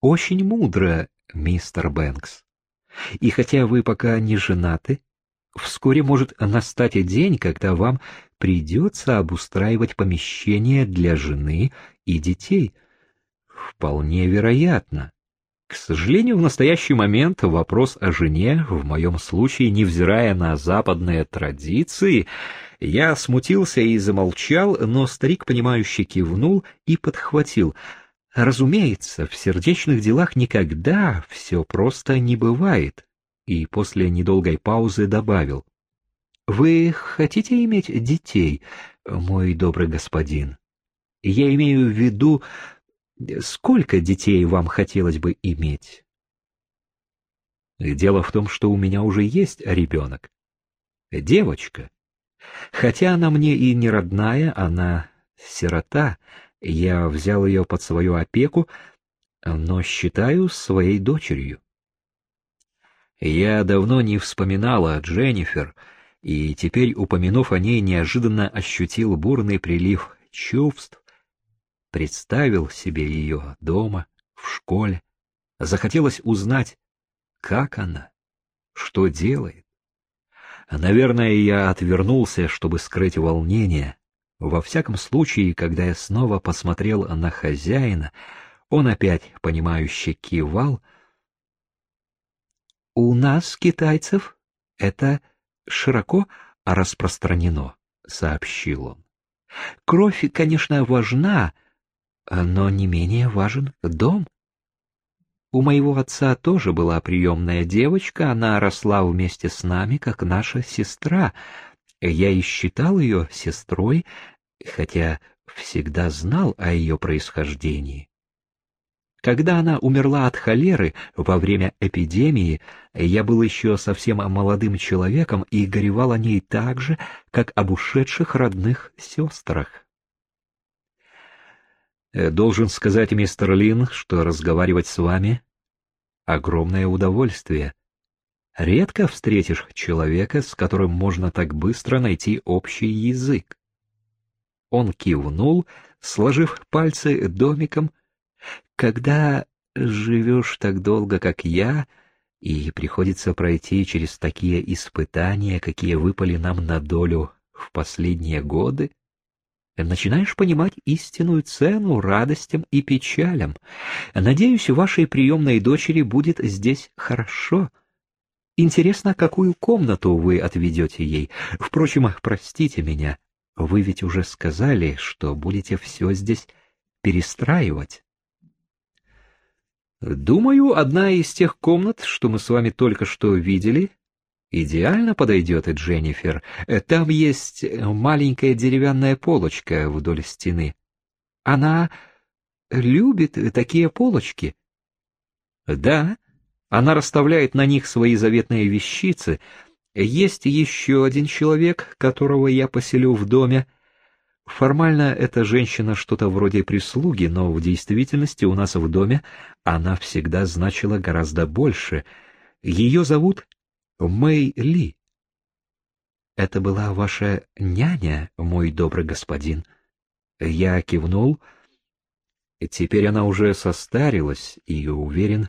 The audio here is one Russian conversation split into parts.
Очень мудро, мистер Бэнкс. И хотя вы пока не женаты, вскоре может настать день, когда вам придется обустраивать помещение для жены и детей. Вполне вероятно. К сожалению, в настоящий момент вопрос о жене, в моем случае, невзирая на западные традиции, я смутился и замолчал, но старик, понимающе кивнул и подхватил. Разумеется, в сердечных делах никогда все просто не бывает. И после недолгой паузы добавил. Вы хотите иметь детей, мой добрый господин? Я имею в виду, сколько детей вам хотелось бы иметь? Дело в том, что у меня уже есть ребенок. Девочка. Хотя она мне и не родная, она сирота. Я взял ее под свою опеку, но считаю своей дочерью. Я давно не вспоминала о Дженнифер, и теперь, упомянув о ней, неожиданно ощутил бурный прилив чувств, представил себе ее дома, в школе, захотелось узнать, как она, что делает. Наверное, я отвернулся, чтобы скрыть волнение. Во всяком случае, когда я снова посмотрел на хозяина, он опять, понимающе кивал. «У нас, китайцев, это широко распространено», — сообщил он. «Кровь, конечно, важна, но не менее важен дом». У моего отца тоже была приемная девочка, она росла вместе с нами, как наша сестра. Я и считал ее сестрой, хотя всегда знал о ее происхождении. Когда она умерла от холеры во время эпидемии, я был еще совсем молодым человеком и горевал о ней так же, как об ушедших родных сестрах. Э, должен сказать, мистер Лин, что разговаривать с вами — огромное удовольствие. Редко встретишь человека, с которым можно так быстро найти общий язык. Он кивнул, сложив пальцы домиком. Когда живешь так долго, как я, и приходится пройти через такие испытания, какие выпали нам на долю в последние годы, начинаешь понимать истинную цену радостям и печалям. Надеюсь, вашей приемной дочери будет здесь хорошо. Интересно, какую комнату вы отведете ей. Впрочем, простите меня, вы ведь уже сказали, что будете все здесь перестраивать. Думаю, одна из тех комнат, что мы с вами только что видели, Идеально подойдет и Дженнифер. Там есть маленькая деревянная полочка вдоль стены. Она любит такие полочки. Да, она расставляет на них свои заветные вещицы. Есть еще один человек, которого я поселю в доме. Формально эта женщина что-то вроде прислуги, но в действительности у нас в доме она всегда значила гораздо больше. Ее зовут Мэй Ли. Это была ваша няня, мой добрый господин. Я кивнул. Теперь она уже состарилась и уверен,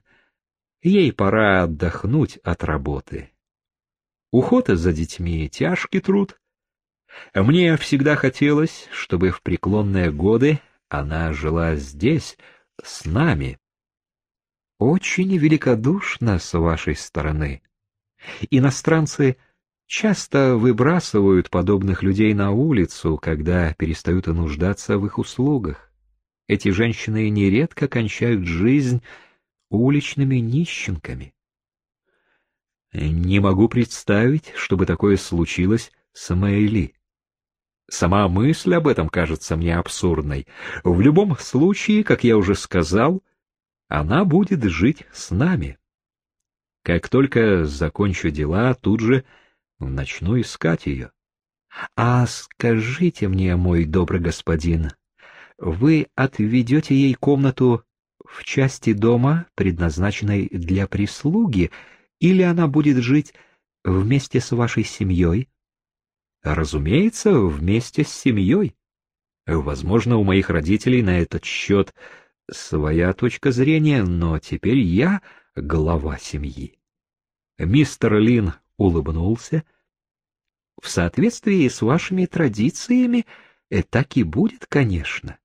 ей пора отдохнуть от работы. Уход за детьми — тяжкий труд. Мне всегда хотелось, чтобы в преклонные годы она жила здесь, с нами. Очень великодушно с вашей стороны. Иностранцы часто выбрасывают подобных людей на улицу, когда перестают нуждаться в их услугах. Эти женщины нередко кончают жизнь уличными нищенками. Не могу представить, чтобы такое случилось с Мэйли. Сама мысль об этом кажется мне абсурдной. В любом случае, как я уже сказал, она будет жить с нами. Как только закончу дела, тут же начну искать ее. А скажите мне, мой добрый господин, вы отведете ей комнату в части дома, предназначенной для прислуги, или она будет жить вместе с вашей семьей? Разумеется, вместе с семьей. Возможно, у моих родителей на этот счет своя точка зрения, но теперь я глава семьи. Мистер Лин улыбнулся. В соответствии с вашими традициями, э, так и будет, конечно.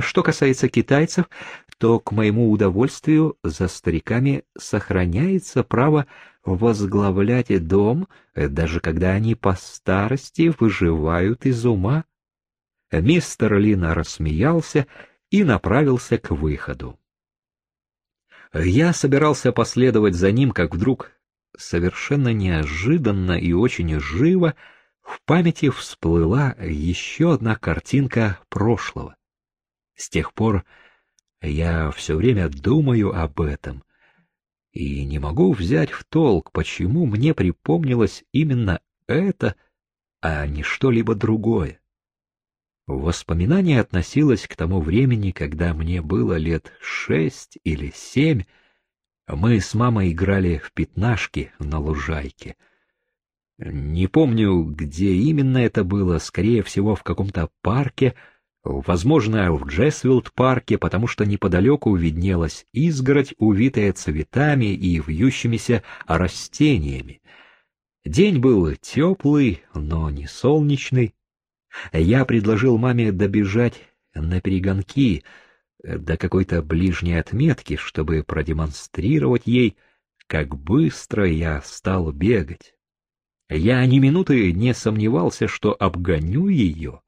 Что касается китайцев, то, к моему удовольствию, за стариками сохраняется право возглавлять дом, даже когда они по старости выживают из ума. Мистер Лина рассмеялся и направился к выходу. Я собирался последовать за ним, как вдруг, совершенно неожиданно и очень живо, в памяти всплыла еще одна картинка прошлого. С тех пор я все время думаю об этом и не могу взять в толк, почему мне припомнилось именно это, а не что-либо другое. Воспоминание относилось к тому времени, когда мне было лет шесть или семь. Мы с мамой играли в пятнашки на лужайке. Не помню, где именно это было, скорее всего, в каком-то парке — Возможно, в Джесвилд-парке, потому что неподалеку виднелась изгородь, увитая цветами и вьющимися растениями. День был теплый, но не солнечный. Я предложил маме добежать на перегонки до какой-то ближней отметки, чтобы продемонстрировать ей, как быстро я стал бегать. Я ни минуты не сомневался, что обгоню ее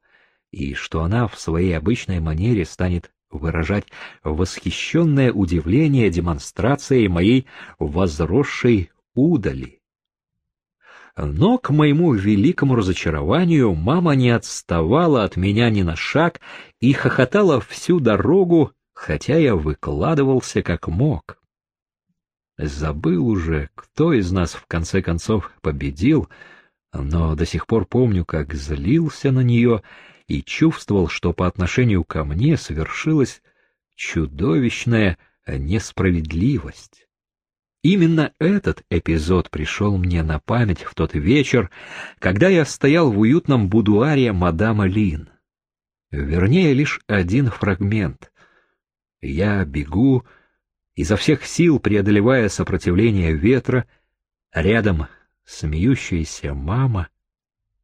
и что она в своей обычной манере станет выражать восхищенное удивление демонстрацией моей возросшей удали. Но, к моему великому разочарованию, мама не отставала от меня ни на шаг и хохотала всю дорогу, хотя я выкладывался как мог. Забыл уже, кто из нас в конце концов победил, но до сих пор помню, как злился на нее и чувствовал, что по отношению ко мне совершилась чудовищная несправедливость. Именно этот эпизод пришел мне на память в тот вечер, когда я стоял в уютном будуаре мадама Лин. Вернее, лишь один фрагмент. Я бегу, изо всех сил преодолевая сопротивление ветра, рядом смеющаяся мама,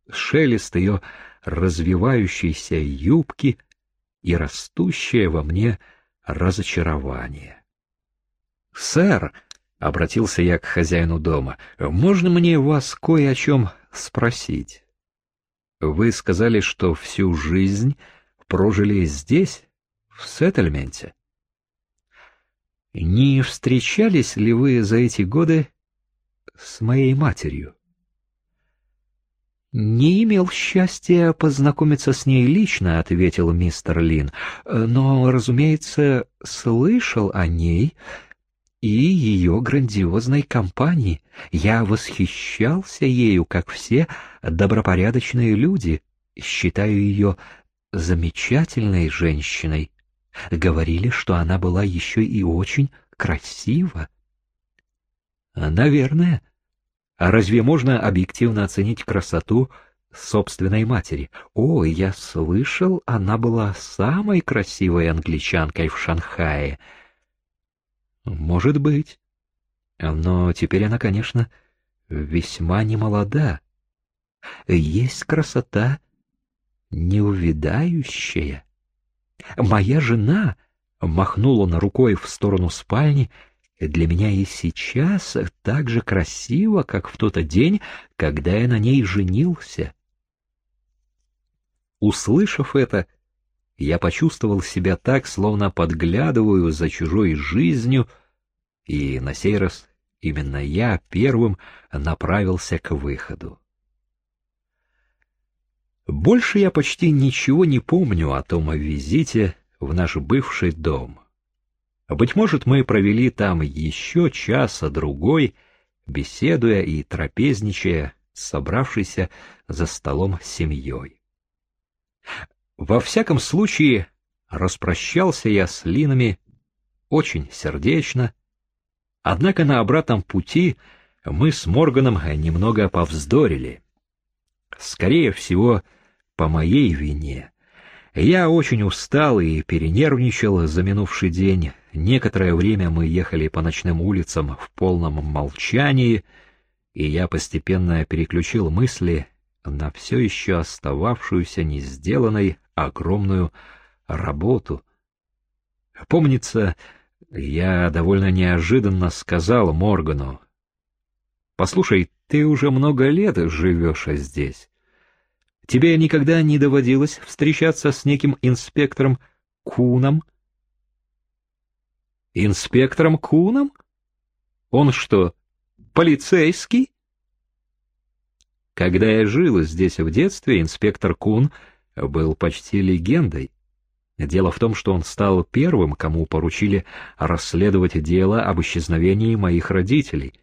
шелест ее развивающейся юбки и растущее во мне разочарование. «Сэр», — обратился я к хозяину дома, — «можно мне вас кое о чем спросить? Вы сказали, что всю жизнь прожили здесь, в сеттельменте. Не встречались ли вы за эти годы с моей матерью?» «Не имел счастья познакомиться с ней лично», — ответил мистер Лин, «но, разумеется, слышал о ней и ее грандиозной компании. Я восхищался ею, как все добропорядочные люди, считаю ее замечательной женщиной. Говорили, что она была еще и очень красива». «Наверное», а разве можно объективно оценить красоту собственной матери? О, я слышал, она была самой красивой англичанкой в Шанхае. Может быть. Но теперь она, конечно, весьма немолода. Есть красота неувидающая. Моя жена махнула на рукой в сторону спальни — для меня и сейчас так же красиво, как в тот день, когда я на ней женился. Услышав это, я почувствовал себя так, словно подглядываю за чужой жизнью, и на сей раз именно я первым направился к выходу. Больше я почти ничего не помню о том визите в наш бывший дом. Быть может, мы провели там еще часа-другой, беседуя и трапезничая, собравшийся за столом с семьей. Во всяком случае, распрощался я с Линами очень сердечно, однако на обратном пути мы с Морганом немного повздорили. Скорее всего, по моей вине. Я очень устал и перенервничал за минувший день. Некоторое время мы ехали по ночным улицам в полном молчании, и я постепенно переключил мысли на все еще остававшуюся не сделанной огромную работу. Помнится, я довольно неожиданно сказал Моргану, «Послушай, ты уже много лет живешь здесь. Тебе никогда не доводилось встречаться с неким инспектором Куном?» «Инспектором Куном? Он что, полицейский?» Когда я жил здесь в детстве, инспектор Кун был почти легендой. Дело в том, что он стал первым, кому поручили расследовать дело об исчезновении моих родителей.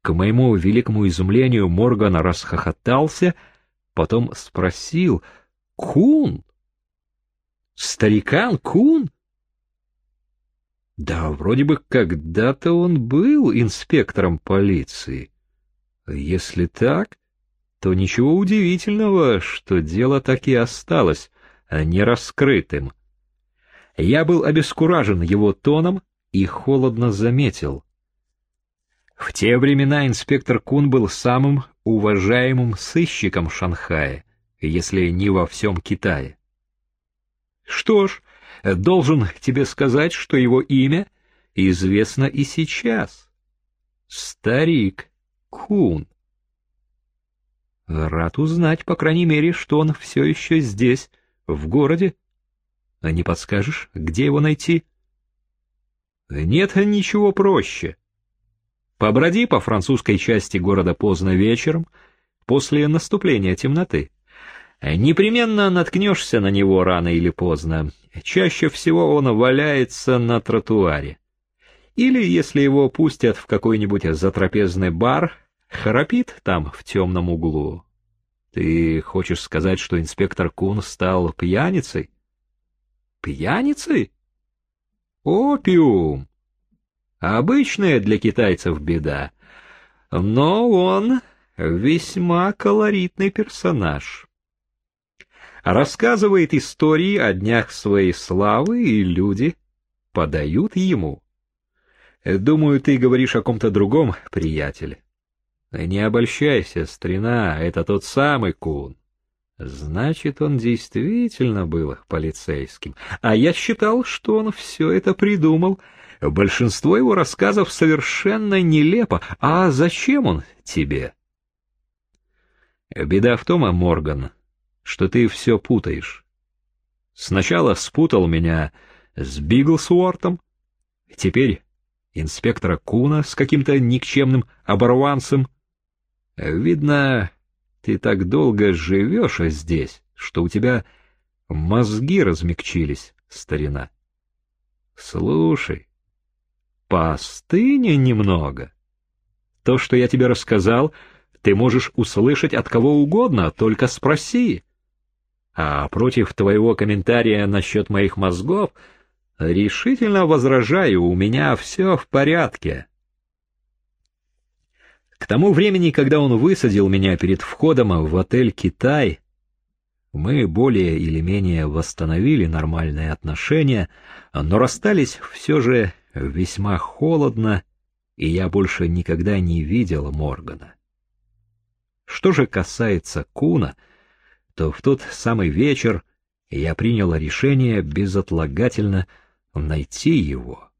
К моему великому изумлению Морган расхохотался, потом спросил «Кун? Старикан Кун?» Да, вроде бы когда-то он был инспектором полиции. Если так, то ничего удивительного, что дело так и осталось нераскрытым. Я был обескуражен его тоном и холодно заметил. В те времена инспектор Кун был самым уважаемым сыщиком в Шанхае, если не во всем Китае. Что ж, должен тебе сказать, что его имя известно и сейчас. Старик Кун. Рад узнать, по крайней мере, что он все еще здесь, в городе. А не подскажешь, где его найти? Нет ничего проще. Поброди по французской части города поздно вечером, после наступления темноты. Непременно наткнешься на него рано или поздно. Чаще всего он валяется на тротуаре. Или, если его пустят в какой-нибудь затрапезный бар, Храпит там, в темном углу. Ты хочешь сказать, что инспектор Кун стал пьяницей? Пьяницей? Опиум. Обычная для китайцев беда. Но он весьма колоритный персонаж. Рассказывает истории о днях своей славы, и люди подают ему. Думаю, ты говоришь о ком-то другом, приятель. Не обольщайся, старина, это тот самый Кун. Значит, он действительно был полицейским. А я считал, что он все это придумал. Большинство его рассказов совершенно нелепо. А зачем он тебе? Беда в том, Морган, что ты все путаешь. Сначала спутал меня с Биглсуортом, теперь инспектора Куна с каким-то никчемным оборванцем, Видно, ты так долго живешь здесь, что у тебя мозги размягчились, старина. Слушай, постынь немного. То, что я тебе рассказал, ты можешь услышать от кого угодно, только спроси. А против твоего комментария насчет моих мозгов решительно возражаю, у меня все в порядке. К тому времени, когда он высадил меня перед входом в отель «Китай», мы более или менее восстановили нормальные отношения, но расстались все же весьма холодно, и я больше никогда не видел Моргана. Что же касается Куна, то в тот самый вечер я принял решение безотлагательно найти его.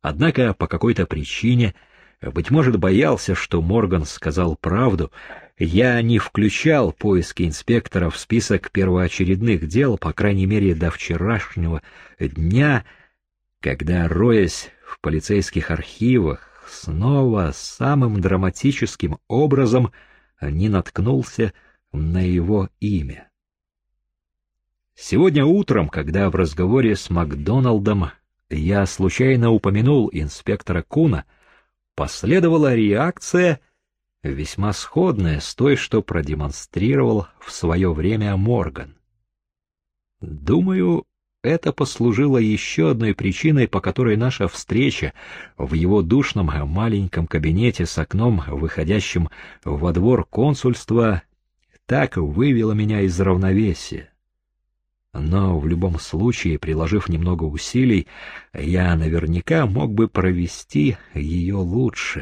Однако по какой-то причине — быть может, боялся, что Морган сказал правду. Я не включал поиски инспектора в список первоочередных дел, по крайней мере, до вчерашнего дня, когда, роясь в полицейских архивах, снова самым драматическим образом не наткнулся на его имя. Сегодня утром, когда в разговоре с Макдоналдом я случайно упомянул инспектора Куна, последовала реакция, весьма сходная с той, что продемонстрировал в свое время Морган. Думаю, это послужило еще одной причиной, по которой наша встреча в его душном маленьком кабинете с окном, выходящим во двор консульства, так вывела меня из равновесия. но в любом случае, приложив немного усилий, я наверняка мог бы провести ее лучше.